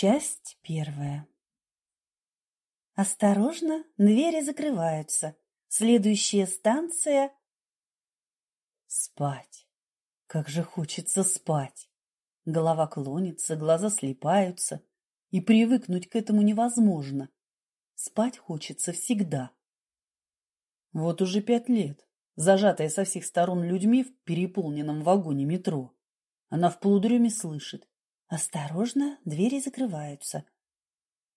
Часть первая. Осторожно, двери закрываются. Следующая станция... Спать. Как же хочется спать. Голова клонится, глаза слипаются. И привыкнуть к этому невозможно. Спать хочется всегда. Вот уже пять лет, зажатая со всех сторон людьми в переполненном вагоне метро, она в полудреме слышит. Осторожно, двери закрываются.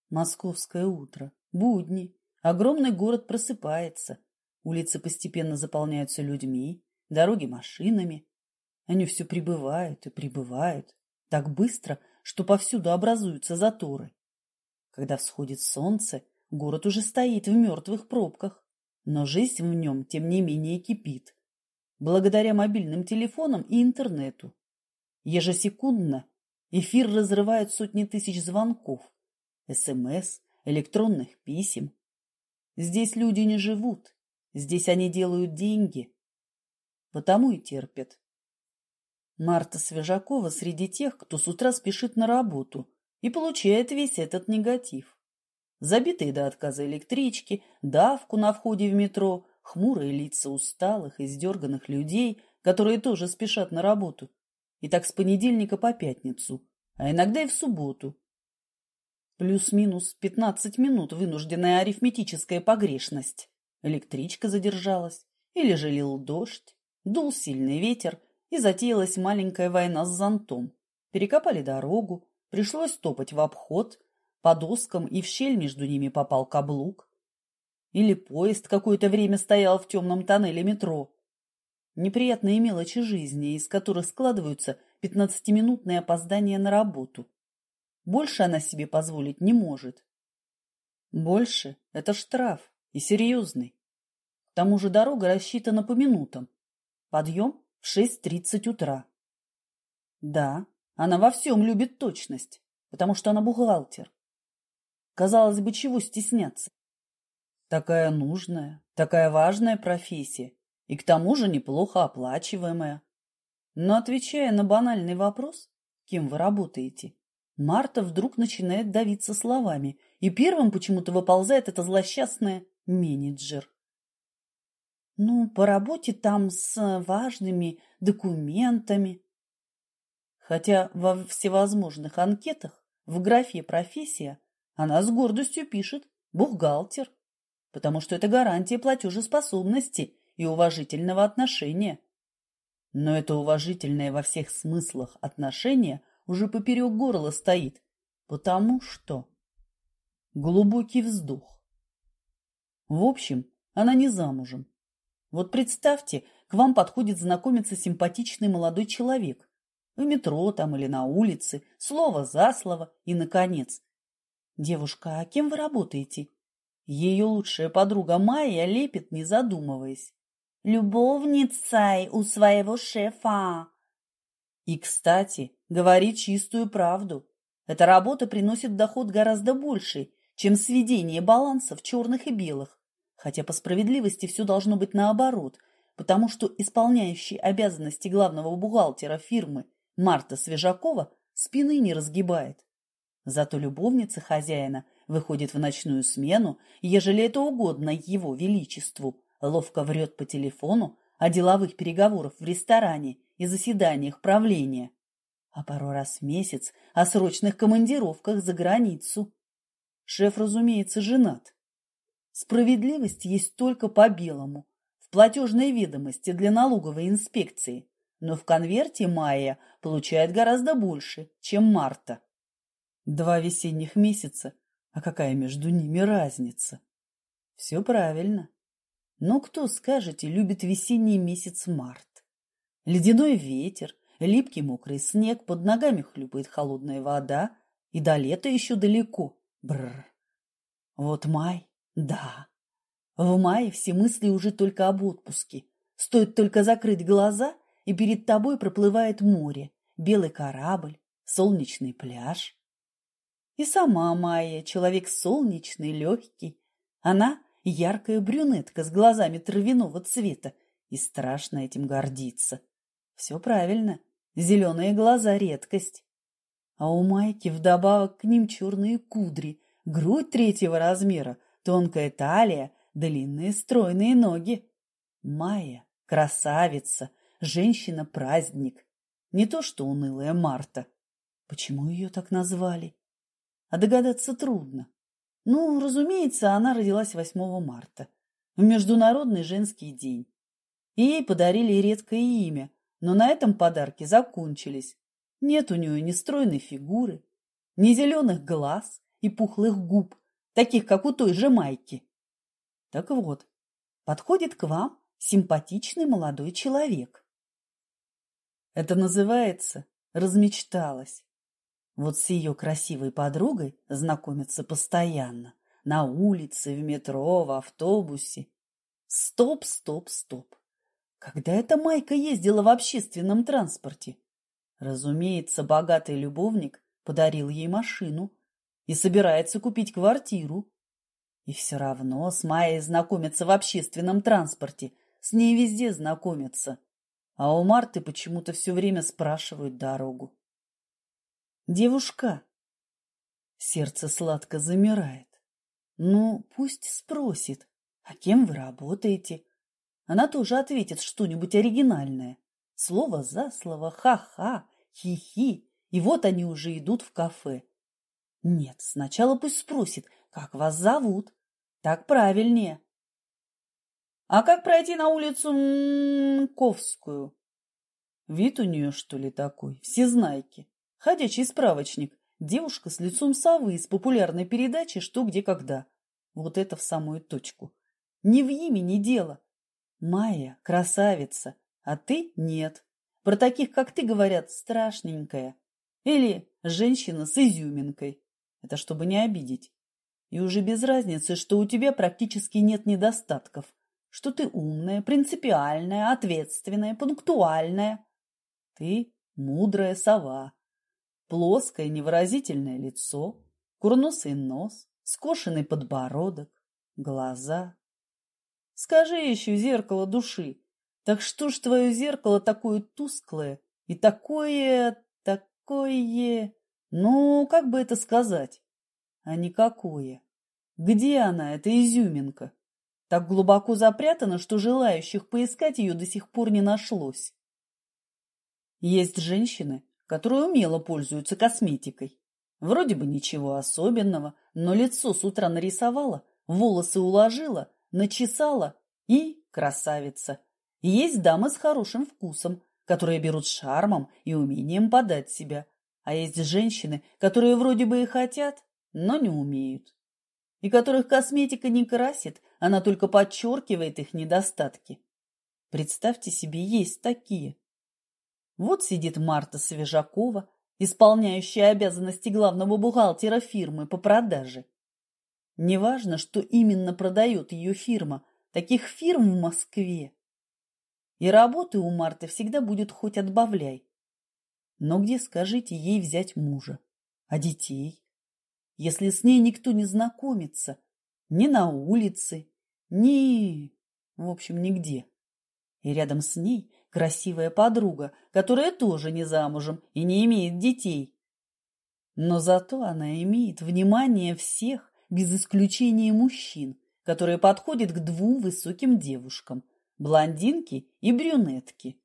Московское утро, будни, огромный город просыпается. Улицы постепенно заполняются людьми, дороги машинами. Они все прибывают и прибывают. Так быстро, что повсюду образуются заторы. Когда всходит солнце, город уже стоит в мертвых пробках, но жизнь в нем, тем не менее, кипит. Благодаря мобильным телефонам и интернету. Ежесекундно эфир разрывает сотни тысяч звонков, СМС, электронных писем. Здесь люди не живут, здесь они делают деньги, потому и терпят. Марта Свежакова среди тех, кто с утра спешит на работу и получает весь этот негатив. Забитые до отказа электрички, давку на входе в метро, хмурые лица усталых, и издерганных людей, которые тоже спешат на работу – и так с понедельника по пятницу, а иногда и в субботу. Плюс-минус пятнадцать минут вынужденная арифметическая погрешность. Электричка задержалась, или же дождь, дул сильный ветер, и затеялась маленькая война с зонтом. Перекопали дорогу, пришлось топать в обход, по доскам и в щель между ними попал каблук. Или поезд какое-то время стоял в темном тоннеле метро, Неприятные мелочи жизни, из которых складываются пятнадцатиминутные опоздания на работу. Больше она себе позволить не может. Больше – это штраф, и серьезный. К тому же дорога рассчитана по минутам. Подъем в 6.30 утра. Да, она во всем любит точность, потому что она бухгалтер. Казалось бы, чего стесняться? Такая нужная, такая важная профессия, и к тому же неплохо оплачиваемая. Но отвечая на банальный вопрос, кем вы работаете, Марта вдруг начинает давиться словами, и первым почему-то выползает это злосчастное «менеджер». Ну, по работе там с важными документами. Хотя во всевозможных анкетах в графе «профессия» она с гордостью пишет «бухгалтер», потому что это гарантия платежеспособности и уважительного отношения. Но это уважительное во всех смыслах отношение уже поперек горла стоит, потому что... Глубокий вздох. В общем, она не замужем. Вот представьте, к вам подходит знакомиться симпатичный молодой человек. В метро там или на улице, слово за слово и, наконец. Девушка, а кем вы работаете? Ее лучшая подруга Майя лепит, не задумываясь любовницей у своего шефа. И, кстати, говорит чистую правду. Эта работа приносит доход гораздо больший, чем сведение балансов черных и белых. Хотя по справедливости все должно быть наоборот, потому что исполняющий обязанности главного бухгалтера фирмы Марта Свежакова спины не разгибает. Зато любовница хозяина выходит в ночную смену, ежели это угодно его величеству, ловко врет по телефону о деловых переговорах в ресторане и заседаниях правления, а пару раз в месяц о срочных командировках за границу. Шеф, разумеется, женат. Справедливость есть только по белому, в платежной ведомости для налоговой инспекции, но в конверте Майя получает гораздо больше, чем Марта. Два весенних месяца, а какая между ними разница? Все правильно. Но кто, скажете, любит весенний месяц март? Ледяной ветер, липкий мокрый снег, под ногами хлюпает холодная вода, и до лета еще далеко. Бррр. Вот май, да. В мае все мысли уже только об отпуске. Стоит только закрыть глаза, и перед тобой проплывает море, белый корабль, солнечный пляж. И сама Майя, человек солнечный, легкий. Она яркая брюнетка с глазами травяного цвета, и страшно этим гордиться. Все правильно, зеленые глаза — редкость. А у Майки вдобавок к ним черные кудри, грудь третьего размера, тонкая талия, длинные стройные ноги. Майя — красавица, женщина-праздник. Не то что унылая Марта. Почему ее так назвали? А догадаться трудно. Ну, разумеется, она родилась 8 марта, в Международный женский день. И ей подарили редкое имя, но на этом подарки закончились. Нет у нее ни стройной фигуры, ни зеленых глаз и пухлых губ, таких, как у той же Майки. Так вот, подходит к вам симпатичный молодой человек. Это называется «размечталась». Вот с ее красивой подругой знакомиться постоянно. На улице, в метро, в автобусе. Стоп, стоп, стоп. Когда эта Майка ездила в общественном транспорте? Разумеется, богатый любовник подарил ей машину и собирается купить квартиру. И все равно с Майей знакомятся в общественном транспорте, с ней везде знакомятся. А у Марты почему-то все время спрашивают дорогу. Девушка. Сердце сладко замирает. Ну, пусть спросит, а кем вы работаете? Она тоже ответит что-нибудь оригинальное. Слово за слово, ха-ха, хи-хи. И вот они уже идут в кафе. Нет, сначала пусть спросит, как вас зовут. Так правильнее. А как пройти на улицу Ковскую? Вид у нее, что ли, такой, всезнайки. Ходячий справочник. Девушка с лицом совы из популярной передачи «Что, где, когда». Вот это в самую точку. Не в имени дело. Майя – красавица, а ты – нет. Про таких, как ты, говорят, страшненькая. Или женщина с изюминкой. Это чтобы не обидеть. И уже без разницы, что у тебя практически нет недостатков. Что ты умная, принципиальная, ответственная, пунктуальная. Ты мудрая сова Плоское невыразительное лицо, курносый нос, скошенный подбородок, глаза. Скажи еще зеркало души, так что ж твое зеркало такое тусклое и такое, такое, ну, как бы это сказать, а никакое. Где она, эта изюминка? Так глубоко запрятана, что желающих поискать ее до сих пор не нашлось. Есть женщины, которые умело пользуются косметикой. Вроде бы ничего особенного, но лицо с утра нарисовала, волосы уложила, начесала и красавица. есть дамы с хорошим вкусом, которые берут шармом и умением подать себя. А есть женщины, которые вроде бы и хотят, но не умеют. И которых косметика не красит, она только подчеркивает их недостатки. Представьте себе, есть такие. Вот сидит Марта Свежакова, исполняющая обязанности главного бухгалтера фирмы по продаже. Неважно, что именно продает ее фирма, таких фирм в Москве. И работы у Марты всегда будет хоть отбавляй. Но где, скажите, ей взять мужа? А детей? Если с ней никто не знакомится, ни на улице, ни... в общем, нигде. И рядом с ней красивая подруга, которая тоже не замужем и не имеет детей. Но зато она имеет внимание всех, без исключения мужчин, которые подходят к двум высоким девушкам – блондинке и брюнетке.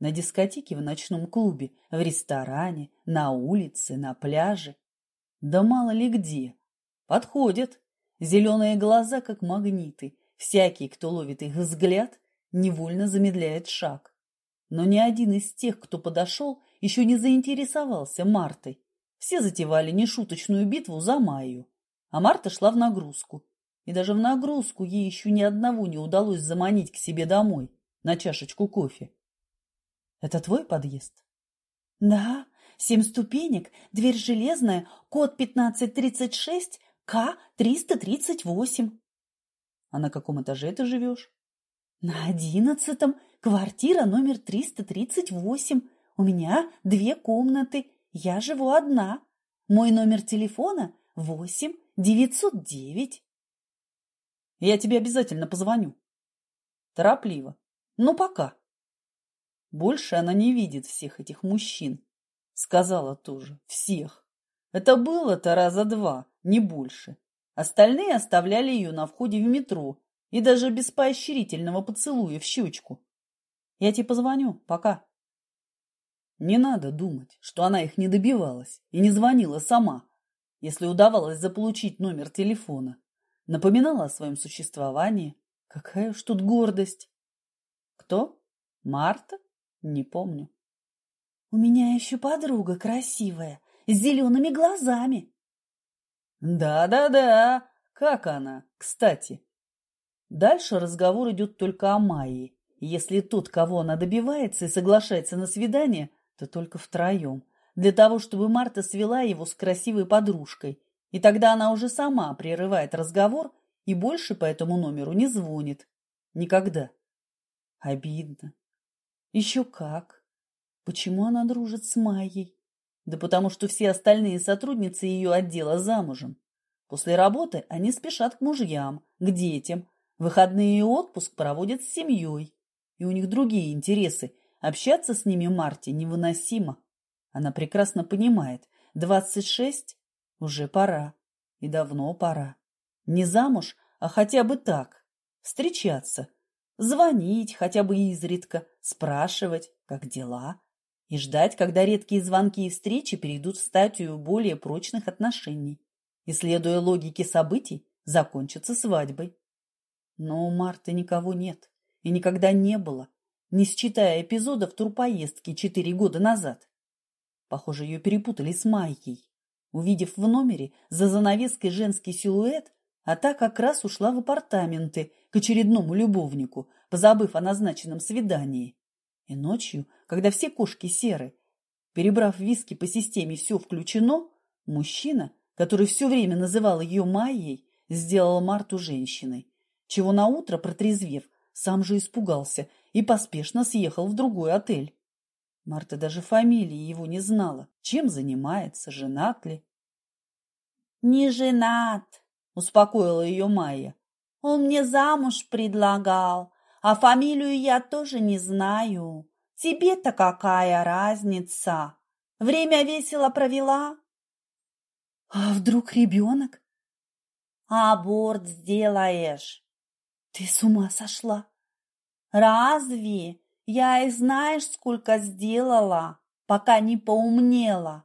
На дискотеке в ночном клубе, в ресторане, на улице, на пляже. Да мало ли где. Подходят. Зеленые глаза, как магниты. Всякий, кто ловит их взгляд, невольно замедляет шаг. Но ни один из тех, кто подошел, еще не заинтересовался Мартой. Все затевали нешуточную битву за Майю. А Марта шла в нагрузку. И даже в нагрузку ей еще ни одного не удалось заманить к себе домой на чашечку кофе. Это твой подъезд? Да, семь ступенек, дверь железная, код 1536, К-338. А на каком этаже ты живешь? На одиннадцатом, Квартира номер 338. У меня две комнаты. Я живу одна. Мой номер телефона 8 909. Я тебе обязательно позвоню. Торопливо. Ну, пока. Больше она не видит всех этих мужчин. Сказала тоже. Всех. Это было-то раза два, не больше. Остальные оставляли ее на входе в метро и даже без поощрительного поцелуя в щечку. Я тебе позвоню, пока. Не надо думать, что она их не добивалась и не звонила сама, если удавалось заполучить номер телефона. Напоминала о своем существовании. Какая уж тут гордость. Кто? Марта? Не помню. У меня еще подруга красивая, с зелеными глазами. Да-да-да. Как она, кстати? Дальше разговор идет только о Майе. Если тот, кого она добивается и соглашается на свидание, то только втроем. Для того, чтобы Марта свела его с красивой подружкой. И тогда она уже сама прерывает разговор и больше по этому номеру не звонит. Никогда. Обидно. Еще как. Почему она дружит с Майей? Да потому что все остальные сотрудницы ее отдела замужем. После работы они спешат к мужьям, к детям. Выходные и отпуск проводят с семьей. И у них другие интересы. Общаться с ними Марте невыносимо. Она прекрасно понимает, двадцать шесть уже пора. И давно пора. Не замуж, а хотя бы так. Встречаться. Звонить хотя бы изредка. Спрашивать, как дела. И ждать, когда редкие звонки и встречи перейдут в статью более прочных отношений. И, следуя логике событий, закончатся свадьбой. Но у Марты никого нет. И никогда не было. Не считая эпизодов турпоездки четыре года назад. Похоже, ее перепутали с Майей. Увидев в номере за занавеской женский силуэт, а та как раз ушла в апартаменты к очередному любовнику, позабыв о назначенном свидании. И ночью, когда все кошки серы, перебрав виски по системе «все включено», мужчина, который все время называл ее Майей, сделал Марту женщиной, чего наутро, протрезвев, сам же испугался и поспешно съехал в другой отель. Марта даже фамилии его не знала. Чем занимается, женат ли? «Не женат», — успокоила ее Майя. «Он мне замуж предлагал, а фамилию я тоже не знаю. Тебе-то какая разница? Время весело провела?» «А вдруг ребенок?» «Аборт сделаешь». «Ты с ума сошла?» «Разве? Я и знаешь, сколько сделала, пока не поумнела.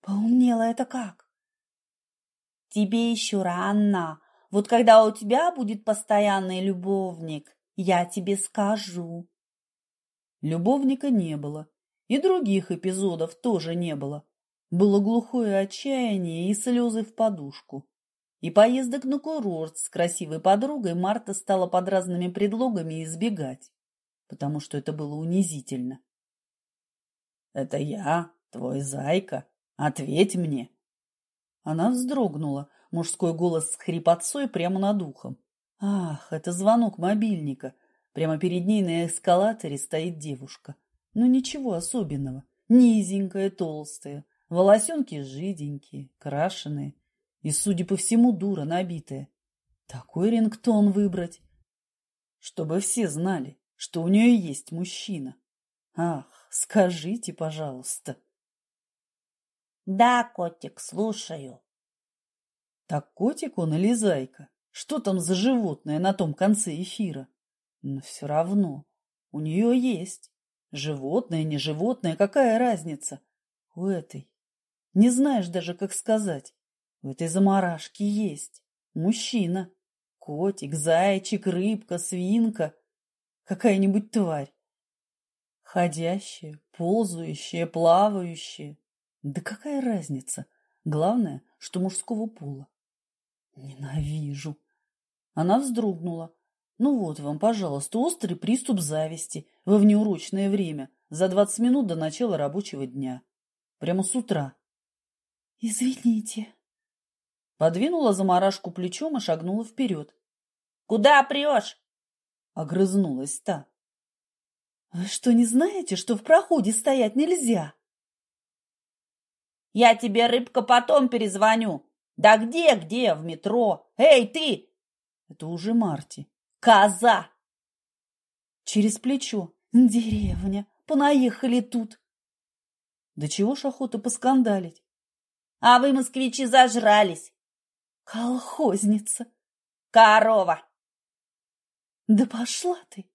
Поумнела это как? Тебе еще рано. Вот когда у тебя будет постоянный любовник, я тебе скажу. Любовника не было. И других эпизодов тоже не было. Было глухое отчаяние и слезы в подушку. И поездок на курорт с красивой подругой Марта стала под разными предлогами избегать потому что это было унизительно. «Это я, твой зайка. Ответь мне!» Она вздрогнула, мужской голос с хрипотцой прямо над ухом. «Ах, это звонок мобильника. Прямо перед ней на эскалаторе стоит девушка. Ну ничего особенного. Низенькая, толстая, волосенки жиденькие, крашеные и, судя по всему, дура набитая. Такой рингтон выбрать, чтобы все знали что у нее есть мужчина. Ах, скажите, пожалуйста. Да, котик, слушаю. Так котик он или зайка? Что там за животное на том конце эфира? Но все равно у нее есть. Животное, не животное, какая разница? У этой. Не знаешь даже, как сказать. У этой заморашки есть. Мужчина. Котик, зайчик, рыбка, свинка какая-нибудь тварь. Ходящая, ползающая, плавающая. Да какая разница? Главное, что мужского пола. Ненавижу. Она вздрогнула. Ну вот вам, пожалуйста, острый приступ зависти во внеурочное время за двадцать минут до начала рабочего дня. Прямо с утра. Извините. Подвинула заморашку плечом и шагнула вперед. Куда прешь? — огрызнулась та. «Вы что, не знаете, что в проходе стоять нельзя?» «Я тебе, рыбка, потом перезвоню. Да где-где? В метро. Эй, ты!» Это уже Марти. «Коза!» Через плечо. «Деревня. Понаехали тут». Да чего ж охота поскандалить? А вы, москвичи, зажрались. Колхозница. Корова. Да пошла ты.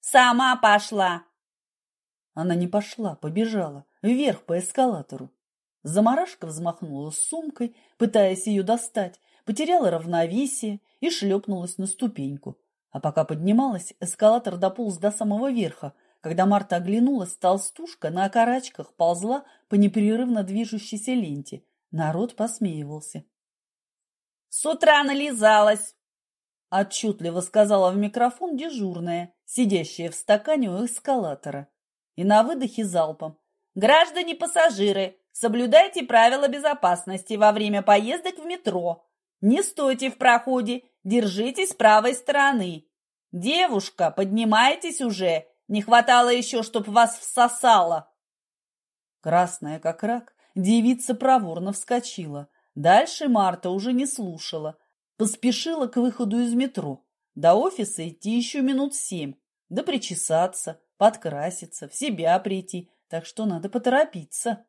Сама пошла. Она не пошла, побежала, вверх по эскалатору. Замарашка взмахнула сумкой, пытаясь ее достать, потеряла равновесие и шлепнулась на ступеньку. А пока поднималась, эскалатор дополз до самого верха. Когда Марта оглянулась, толстушка на окорачках ползла по непрерывно движущейся ленте. Народ посмеивался. «С утра нализалась!» Отчетливо сказала в микрофон дежурная, сидящая в стакане у эскалатора. И на выдохе залпом. «Граждане-пассажиры, соблюдайте правила безопасности во время поездок в метро. Не стойте в проходе, держитесь правой стороны. Девушка, поднимайтесь уже, не хватало еще, чтоб вас всосало. Красная как рак, девица проворно вскочила. Дальше Марта уже не слушала. Поспешила к выходу из метро. До офиса идти еще минут семь. Да причесаться, подкраситься, в себя прийти. Так что надо поторопиться.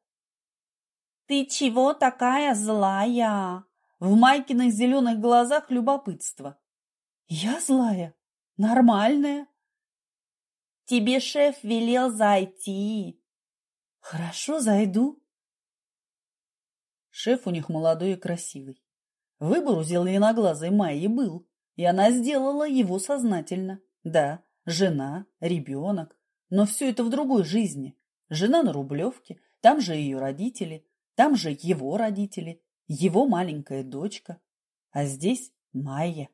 «Ты чего такая злая?» В Майкиных зеленых глазах любопытство. Я злая? Нормальная? Тебе шеф велел зайти. Хорошо, зайду. Шеф у них молодой и красивый. Выбор у зеленоглазой Майи был, и она сделала его сознательно. Да, жена, ребенок, но все это в другой жизни. Жена на Рублевке, там же ее родители, там же его родители, его маленькая дочка. А здесь Майя,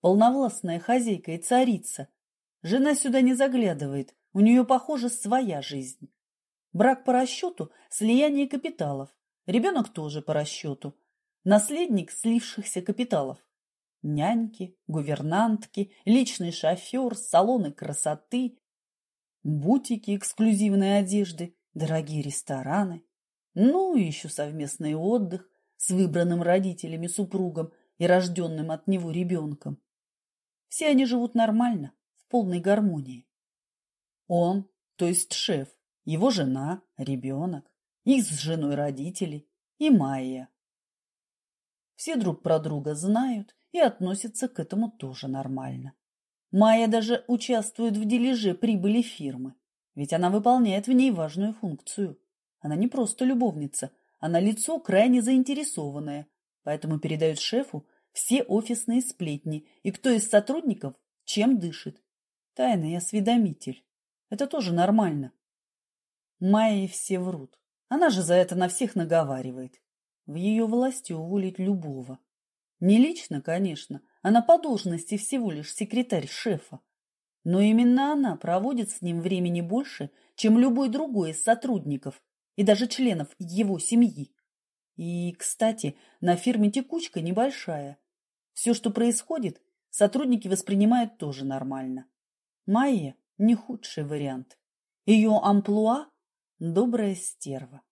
полновластная хозяйка и царица. Жена сюда не заглядывает, у нее, похоже, своя жизнь. Брак по расчету – слияние капиталов. Ребенок тоже по расчету. Наследник слившихся капиталов. Няньки, гувернантки, личный шофер, салоны красоты, бутики эксклюзивной одежды, дорогие рестораны. Ну и еще совместный отдых, с выбранным родителями супругом и рожденным от него ребенком. Все они живут нормально, в полной гармонии. Он, то есть шеф, его жена, ребенок, их с женой родители и Майя. Все друг про друга знают и относятся к этому тоже нормально. Майя даже участвует в дележе прибыли фирмы, ведь она выполняет в ней важную функцию. Она не просто любовница, она лицо крайне заинтересованное, поэтому передает шефу все офисные сплетни и кто из сотрудников чем дышит. Тайный осведомитель. Это тоже нормально. Майи все врут. Она же за это на всех наговаривает. В ее власти уволить любого. Не лично, конечно, она по должности всего лишь секретарь шефа. Но именно она проводит с ним времени больше, чем любой другой из сотрудников, и даже членов его семьи. И, кстати, на фирме текучка небольшая. Все, что происходит, сотрудники воспринимают тоже нормально. Майя – не худший вариант. Ее амплуа – добрая стерва.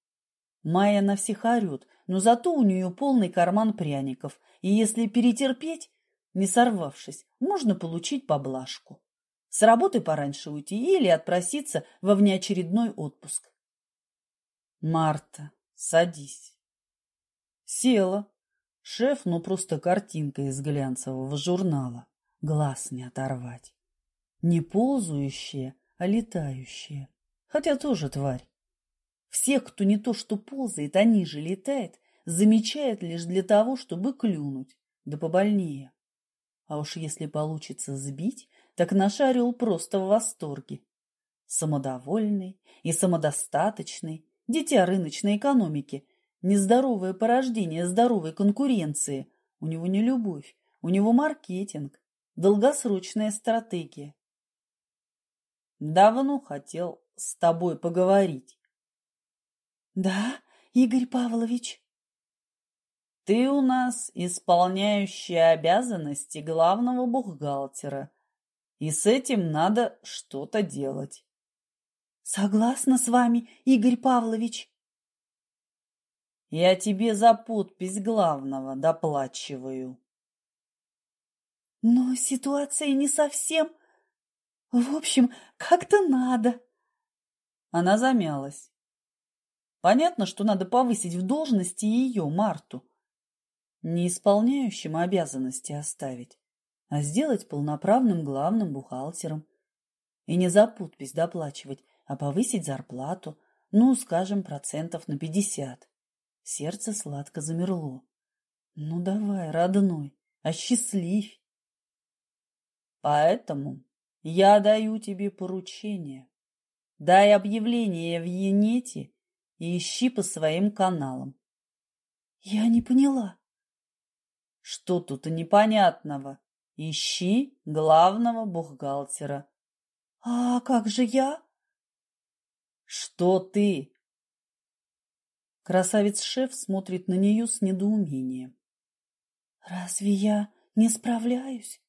Майя на всех орет, но зато у нее полный карман пряников, и если перетерпеть, не сорвавшись, можно получить поблажку. С работы пораньше уйти или отпроситься во внеочередной отпуск. Марта, садись. Села. Шеф, ну просто картинка из глянцевого журнала. Глаз не оторвать. Не ползающая, а летающая. Хотя тоже тварь. Всех, кто не то что ползает, а ниже летает, замечает лишь для того, чтобы клюнуть, да побольнее. А уж если получится сбить, так наш орел просто в восторге. Самодовольный и самодостаточный, Дитя рыночной экономики, нездоровое порождение здоровой конкуренции. У него не любовь, у него маркетинг, долгосрочная стратегия. Давно хотел с тобой поговорить. Да, Игорь Павлович. Ты у нас исполняющая обязанности главного бухгалтера, и с этим надо что-то делать. Согласна с вами, Игорь Павлович. Я тебе за подпись главного доплачиваю. Но ситуация не совсем... В общем, как-то надо. Она замялась. Понятно, что надо повысить в должности ее, Марту. Не исполняющим обязанности оставить, а сделать полноправным главным бухгалтером. И не за подпись доплачивать, а повысить зарплату, ну, скажем, процентов на пятьдесят. Сердце сладко замерло. Ну, давай, родной, осчастливь. Поэтому я даю тебе поручение. Дай объявление в Енете и ищи по своим каналам. Я не поняла. Что тут непонятного? Ищи главного бухгалтера. А как же я? Что ты? Красавец-шеф смотрит на нее с недоумением. Разве я не справляюсь?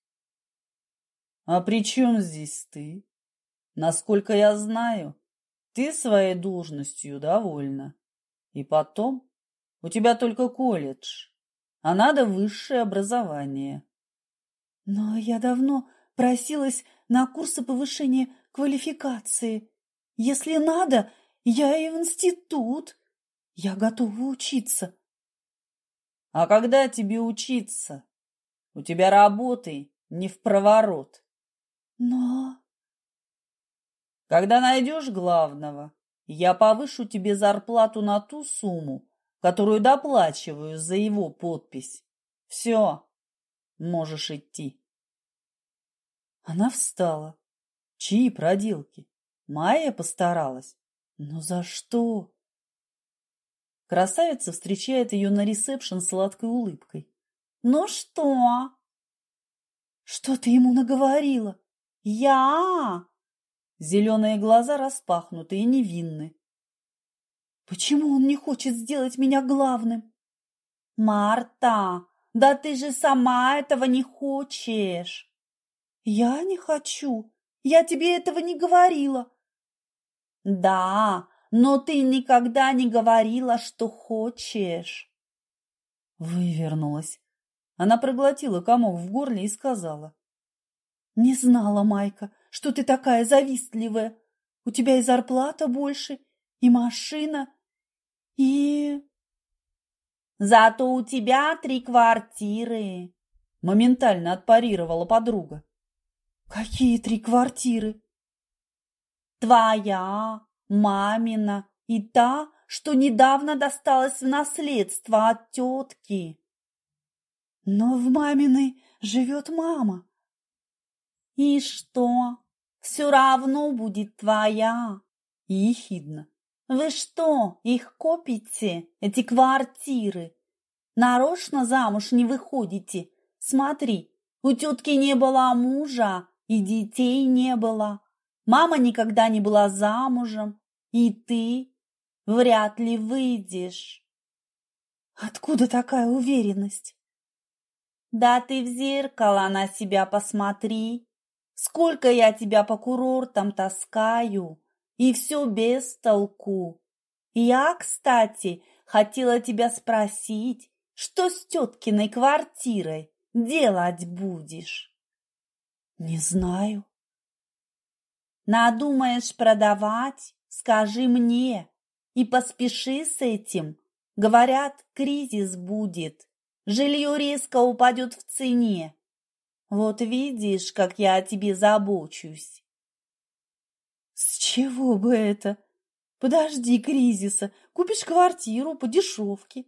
А при чем здесь ты? Насколько я знаю, ты своей должностью довольна. И потом, у тебя только колледж, а надо высшее образование. Но я давно просилась на курсы повышения квалификации. Если надо, я и в институт. Я готова учиться. А когда тебе учиться? У тебя работы не в проворот. Но... Когда найдешь главного, я повышу тебе зарплату на ту сумму, которую доплачиваю за его подпись. Все, можешь идти. Она встала. Чьи проделки? Майя постаралась. Но за что? Красавица встречает ее на ресепшн сладкой улыбкой. «Ну что?» «Что ты ему наговорила?» «Я!» Зеленые глаза распахнуты и невинны. «Почему он не хочет сделать меня главным?» «Марта, да ты же сама этого не хочешь!» «Я не хочу. Я тебе этого не говорила». «Да, но ты никогда не говорила, что хочешь. Вывернулась. Она проглотила комок в горле и сказала. Не знала, Майка, что ты такая завистливая. У тебя и зарплата больше, и машина, и... Зато у тебя три квартиры. Моментально отпарировала подруга. Какие три квартиры? Твоя, мамина и та, что недавно досталась в наследство от тетки. Но в маминой живет мама. И что? Все равно будет твоя. Ехидно. Вы что, их копите, эти квартиры? Нарочно замуж не выходите? Смотри, у тетки не было мужа и детей не было. Мама никогда не была замужем, и ты вряд ли выйдешь. Откуда такая уверенность? Да ты в зеркало на себя посмотри. Сколько я тебя по курортам таскаю, и все без толку. Я, кстати, хотела тебя спросить, что с теткиной квартирой делать будешь? Не знаю. Надумаешь продавать? Скажи мне и поспеши с этим. Говорят, кризис будет. Жилье резко упадет в цене. Вот видишь, как я о тебе забочусь. С чего бы это? Подожди кризиса, купишь квартиру по дешевке.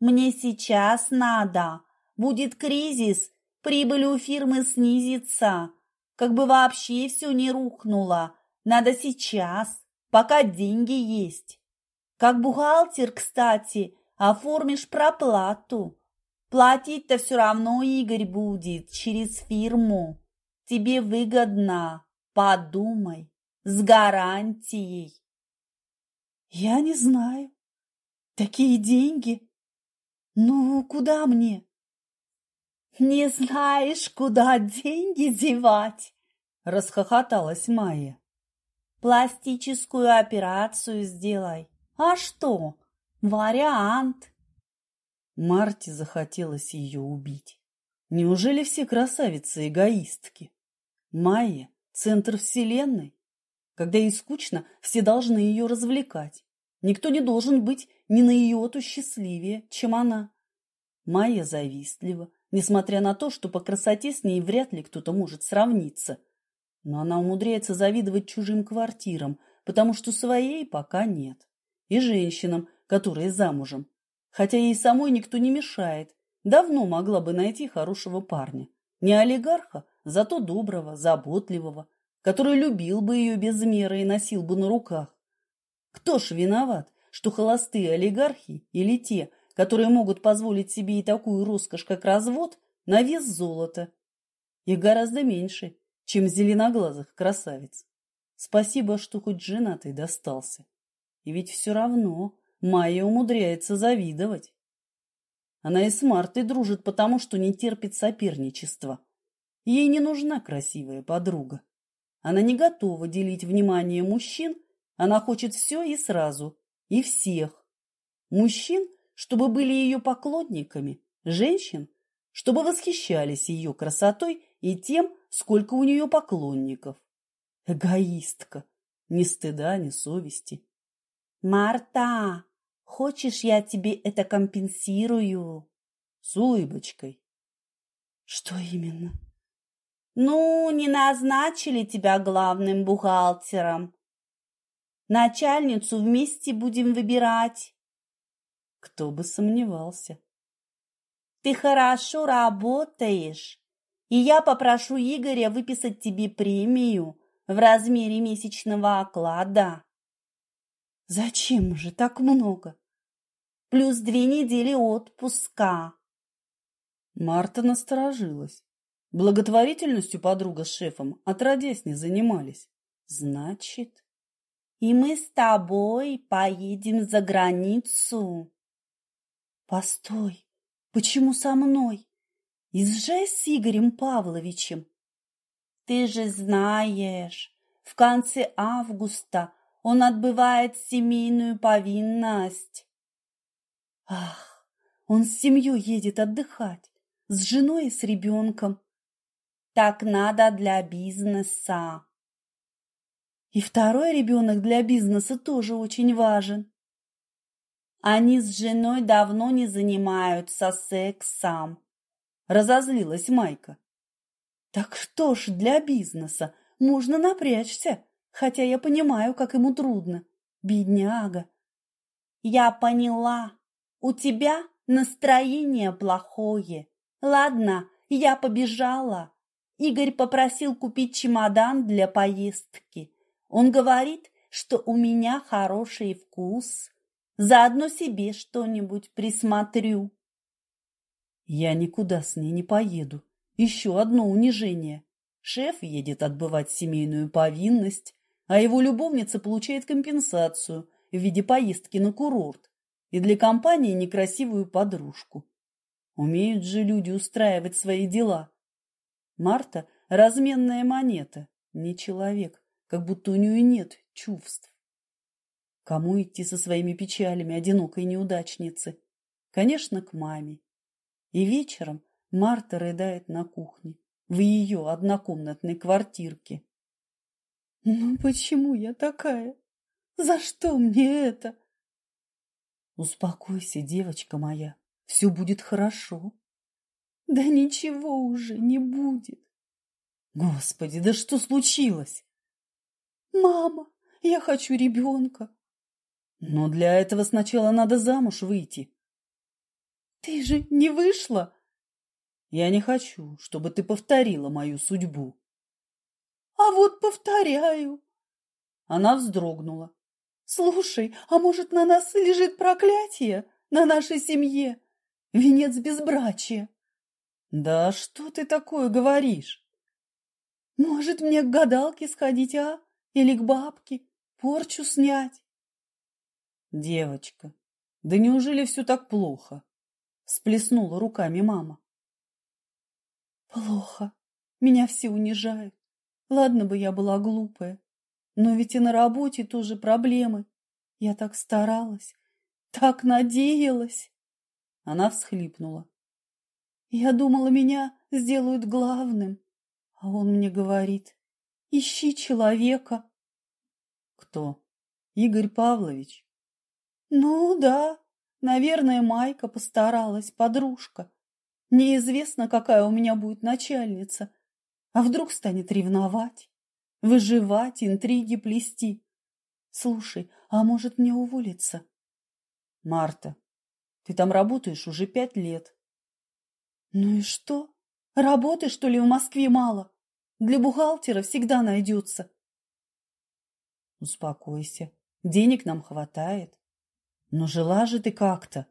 Мне сейчас надо. Будет кризис, прибыль у фирмы снизится. Как бы вообще все не рухнуло. Надо сейчас пока деньги есть. Как бухгалтер, кстати, оформишь проплату. Платить-то все равно Игорь будет через фирму. Тебе выгодно. Подумай. С гарантией. Я не знаю. Такие деньги. Ну, куда мне? Не знаешь, куда деньги девать? Расхохоталась Майя. Пластическую операцию сделай. А что? Вариант. Марте захотелось ее убить. Неужели все красавицы эгоистки? Майя — центр вселенной. Когда ей скучно, все должны ее развлекать. Никто не должен быть ни на йоту счастливее, чем она. Майя завистлива, несмотря на то, что по красоте с ней вряд ли кто-то может сравниться. Но она умудряется завидовать чужим квартирам, потому что своей пока нет. И женщинам, которые замужем. Хотя ей самой никто не мешает. Давно могла бы найти хорошего парня. Не олигарха, зато доброго, заботливого, который любил бы ее без меры и носил бы на руках. Кто ж виноват, что холостые олигархи или те, которые могут позволить себе и такую роскошь, как развод, на вес золота? Их гораздо меньше, чем зеленоглазых красавиц. Спасибо, что хоть женатый достался. И ведь все равно Майя умудряется завидовать. Она и с Мартой дружит потому, что не терпит соперничества. Ей не нужна красивая подруга. Она не готова делить внимание мужчин, она хочет все и сразу, и всех. Мужчин, чтобы были ее поклонниками, женщин, чтобы восхищались ее красотой и тем, сколько у нее поклонников. Эгоистка, ни стыда, ни совести. «Марта, хочешь, я тебе это компенсирую?» С улыбочкой. «Что именно?» Ну, не назначили тебя главным бухгалтером. Начальницу вместе будем выбирать. Кто бы сомневался. Ты хорошо работаешь, и я попрошу Игоря выписать тебе премию в размере месячного оклада. Зачем же так много? Плюс две недели отпуска. Марта насторожилась. Благотворительностью подруга с шефом отродясь не занимались. Значит... И мы с тобой поедем за границу. Постой, почему со мной? Изжай с Игорем Павловичем. Ты же знаешь, в конце августа он отбывает семейную повинность. Ах, он с семьей едет отдыхать, с женой и с ребенком. Так надо для бизнеса. И второй ребенок для бизнеса тоже очень важен. Они с женой давно не занимаются сексом. Разозлилась Майка. Так что ж, для бизнеса можно напрячься, хотя я понимаю, как ему трудно. Бедняга. Я поняла. У тебя настроение плохое. Ладно, я побежала. Игорь попросил купить чемодан для поездки. Он говорит, что у меня хороший вкус. Заодно себе что-нибудь присмотрю. Я никуда с ней не поеду. Еще одно унижение. Шеф едет отбывать семейную повинность, а его любовница получает компенсацию в виде поездки на курорт и для компании некрасивую подружку. Умеют же люди устраивать свои дела. Марта – разменная монета, не человек, как будто у нее нет чувств. Кому идти со своими печалями одинокой неудачницы? Конечно, к маме. И вечером Марта рыдает на кухне, в ее однокомнатной квартирке. «Ну почему я такая? За что мне это?» «Успокойся, девочка моя, все будет хорошо. Да ничего уже не будет. Господи, да что случилось? Мама, я хочу ребенка. Но для этого сначала надо замуж выйти. Ты же не вышла? Я не хочу, чтобы ты повторила мою судьбу. А вот повторяю. Она вздрогнула. Слушай, а может, на нас лежит проклятие? На нашей семье? Венец безбрачия? Да что ты такое говоришь? Может, мне к гадалке сходить, а? Или к бабке? Порчу снять? Девочка, да неужели все так плохо? Всплеснула руками мама. Плохо. Меня все унижают. Ладно бы я была глупая. Но ведь и на работе тоже проблемы. Я так старалась, так надеялась. Она всхлипнула. Я думала, меня сделают главным, а он мне говорит, ищи человека. Кто? Игорь Павлович? Ну да, наверное, Майка постаралась, подружка. Неизвестно, какая у меня будет начальница. А вдруг станет ревновать, выживать, интриги плести. Слушай, а может мне уволиться? Марта, ты там работаешь уже пять лет. Ну и что? Работы, что ли, в Москве мало? Для бухгалтера всегда найдется. Успокойся, денег нам хватает. Но жила же ты как-то.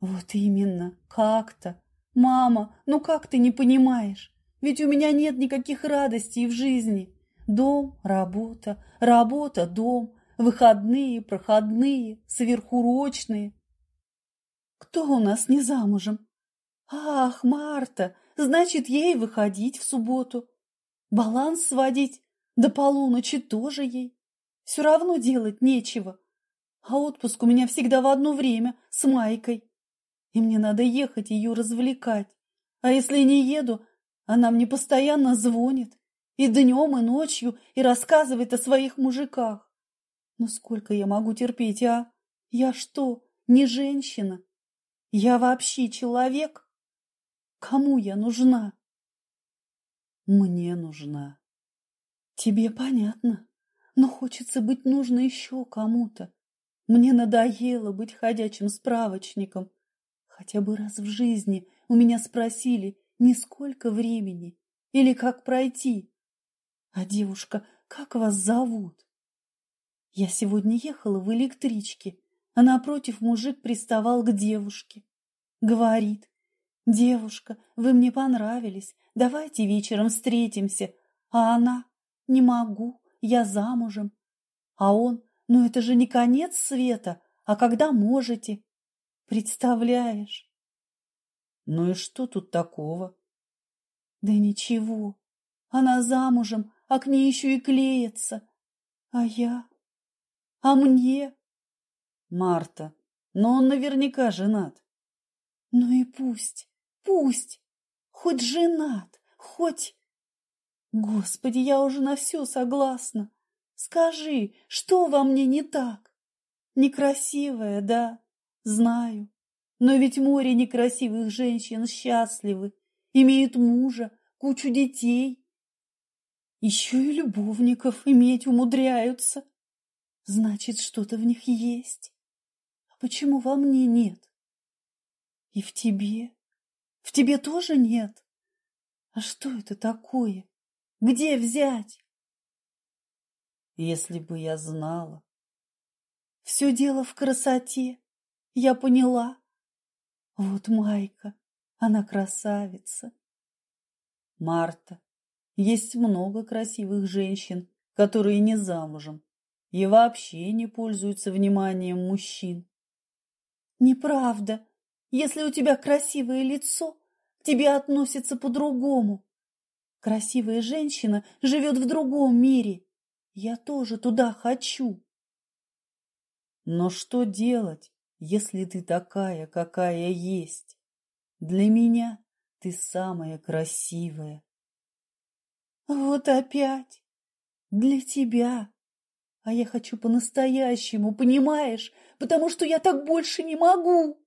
Вот именно, как-то. Мама, ну как ты не понимаешь? Ведь у меня нет никаких радостей в жизни. Дом, работа, работа, дом, выходные, проходные, сверхурочные. Кто у нас не замужем? Ах, Марта, значит, ей выходить в субботу. Баланс сводить до полуночи тоже ей. Все равно делать нечего. А отпуск у меня всегда в одно время, с Майкой. И мне надо ехать ее развлекать. А если не еду, она мне постоянно звонит. И днем, и ночью, и рассказывает о своих мужиках. Но сколько я могу терпеть, а? Я что, не женщина? Я вообще человек? Кому я нужна? Мне нужна. Тебе понятно, но хочется быть нужной еще кому-то. Мне надоело быть ходячим справочником. Хотя бы раз в жизни у меня спросили, не сколько времени или как пройти. А девушка, как вас зовут? Я сегодня ехала в электричке, а напротив мужик приставал к девушке. Говорит, девушка, вы мне понравились, давайте вечером встретимся. А она, не могу, я замужем. А он, ну это же не конец света, а когда можете. Представляешь? Ну и что тут такого? Да ничего. Она замужем, а к ней еще и клеится. А я? А мне? Марта, но он наверняка женат. Ну и пусть, пусть. Хоть женат, хоть... Господи, я уже на все согласна. Скажи, что во мне не так? Некрасивая, да, знаю. Но ведь море некрасивых женщин счастливы, имеют мужа, кучу детей. Еще и любовников иметь умудряются. Значит, что-то в них есть. А почему во мне нет? И в тебе? В тебе тоже нет? А что это такое? Где взять? Если бы я знала. Все дело в красоте. Я поняла. Вот Майка, она красавица. Марта, есть много красивых женщин, которые не замужем и вообще не пользуются вниманием мужчин. Неправда. Если у тебя красивое лицо, к тебе относятся по-другому. Красивая женщина живет в другом мире. Я тоже туда хочу. Но что делать, если ты такая, какая есть. Для меня ты самая красивая. Вот опять. Для тебя. А я хочу по-настоящему, понимаешь? Потому что я так больше не могу.